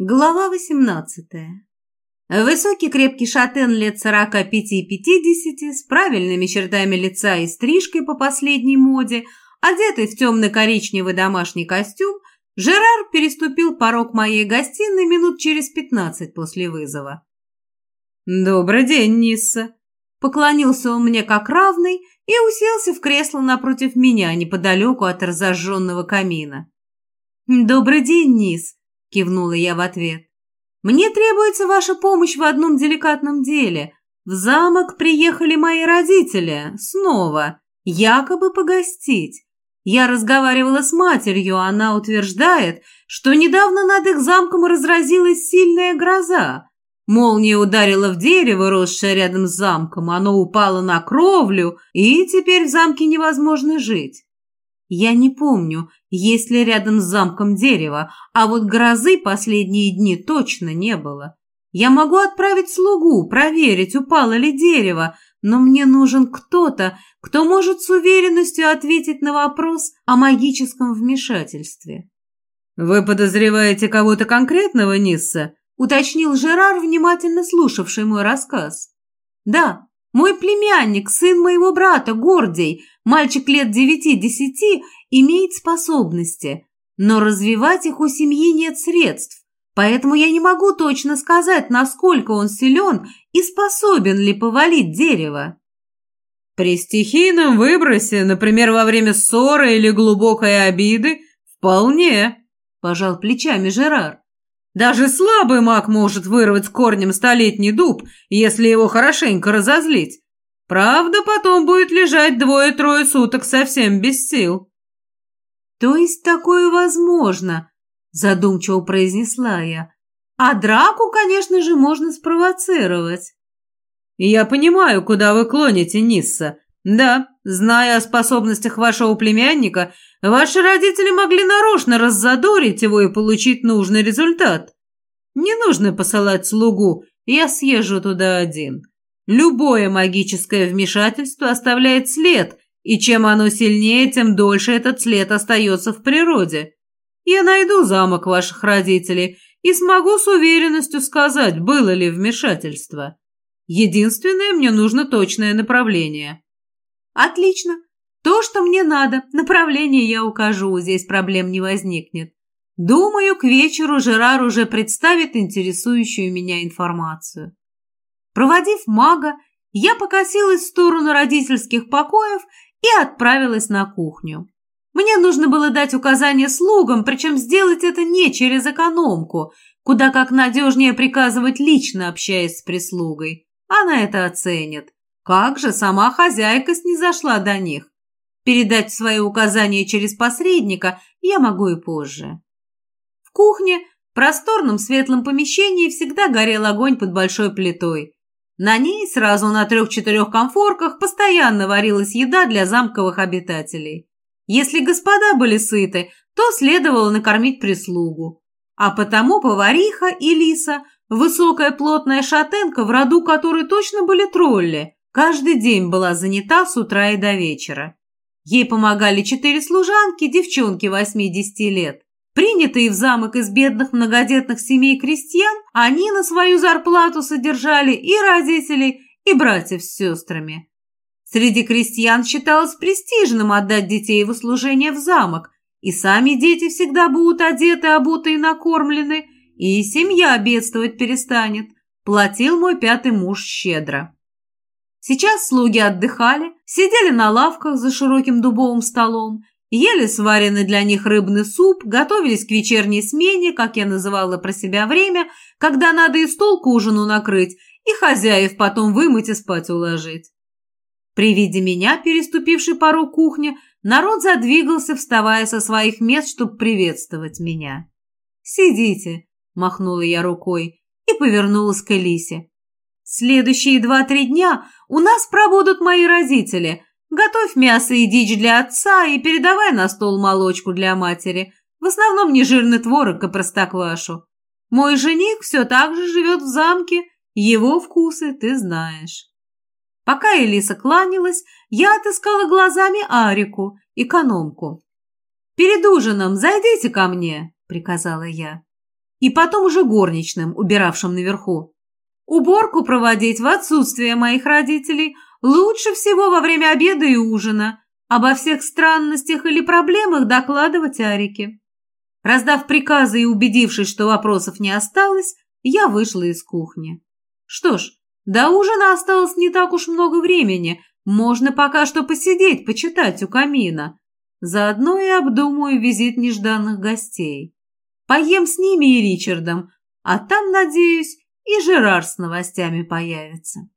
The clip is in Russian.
Глава 18. Высокий крепкий шатен лет 45-50 с правильными чертами лица и стрижкой по последней моде, одетый в темно-коричневый домашний костюм, Жерар переступил порог моей гостиной минут через 15 после вызова. «Добрый день, Нисса!» Поклонился он мне как равный и уселся в кресло напротив меня, неподалеку от разожженного камина. «Добрый день, Нис!» – кивнула я в ответ. «Мне требуется ваша помощь в одном деликатном деле. В замок приехали мои родители. Снова. Якобы погостить. Я разговаривала с матерью, она утверждает, что недавно над их замком разразилась сильная гроза. Молния ударила в дерево, росшее рядом с замком, оно упало на кровлю, и теперь в замке невозможно жить. Я не помню, есть ли рядом с замком дерево, а вот грозы последние дни точно не было. Я могу отправить слугу, проверить, упало ли дерево, но мне нужен кто-то, кто может с уверенностью ответить на вопрос о магическом вмешательстве. «Вы подозреваете кого-то конкретного, Нисса?» — уточнил Жерар, внимательно слушавший мой рассказ. «Да, мой племянник, сын моего брата, Гордей, мальчик лет девяти-десяти, имеет способности, но развивать их у семьи нет средств, поэтому я не могу точно сказать, насколько он силен и способен ли повалить дерево. При стихийном выбросе, например, во время ссоры или глубокой обиды, вполне, пожал плечами Жерар. Даже слабый маг может вырвать с корнем столетний дуб, если его хорошенько разозлить. Правда, потом будет лежать двое-трое суток совсем без сил. То есть такое возможно, задумчиво произнесла я. А драку, конечно же, можно спровоцировать. Я понимаю, куда вы клоните, Нисса. Да, зная о способностях вашего племянника, ваши родители могли нарочно раззадорить его и получить нужный результат. Не нужно посылать слугу, я съезжу туда один. Любое магическое вмешательство оставляет след, и чем оно сильнее, тем дольше этот след остается в природе. Я найду замок ваших родителей и смогу с уверенностью сказать, было ли вмешательство. Единственное, мне нужно точное направление. Отлично. То, что мне надо. Направление я укажу, здесь проблем не возникнет. Думаю, к вечеру Жерар уже представит интересующую меня информацию. Проводив мага, я покосилась в сторону родительских покоев и отправилась на кухню. Мне нужно было дать указания слугам, причем сделать это не через экономку, куда как надежнее приказывать лично, общаясь с прислугой. Она это оценит. Как же сама хозяйка снизошла до них? Передать свои указания через посредника я могу и позже. В кухне, в просторном светлом помещении всегда горел огонь под большой плитой. На ней сразу на трех-четырех комфорках постоянно варилась еда для замковых обитателей. Если господа были сыты, то следовало накормить прислугу. А потому повариха и лиса, высокая плотная шатенка, в роду которой точно были тролли, каждый день была занята с утра и до вечера. Ей помогали четыре служанки, девчонки восьми-десяти лет. Принятые в замок из бедных многодетных семей крестьян, они на свою зарплату содержали и родителей, и братьев с сестрами. Среди крестьян считалось престижным отдать детей в услужение в замок, и сами дети всегда будут одеты, обуты и накормлены, и семья бедствовать перестанет, платил мой пятый муж щедро. Сейчас слуги отдыхали, сидели на лавках за широким дубовым столом Ели сваренный для них рыбный суп, готовились к вечерней смене, как я называла про себя время, когда надо и стол к ужину накрыть, и хозяев потом вымыть и спать уложить. При виде меня, переступившей порог кухни, народ задвигался, вставая со своих мест, чтобы приветствовать меня. «Сидите», — махнула я рукой и повернулась к Элисе. «Следующие два-три дня у нас пробудут мои родители», Готовь мясо и дичь для отца и передавай на стол молочку для матери. В основном нежирный творог и простоквашу. Мой жених все так же живет в замке, его вкусы ты знаешь. Пока Элиса кланялась, я отыскала глазами Арику, экономку. «Перед ужином зайдите ко мне», — приказала я. и потом уже горничным, убиравшим наверху. Уборку проводить в отсутствие моих родителей лучше всего во время обеда и ужина, обо всех странностях или проблемах докладывать Арике. Раздав приказы и убедившись, что вопросов не осталось, я вышла из кухни. Что ж, до ужина осталось не так уж много времени, можно пока что посидеть, почитать у камина. Заодно и обдумаю визит нежданных гостей. Поем с ними и Ричардом, а там, надеюсь, и Жерар с новостями появится.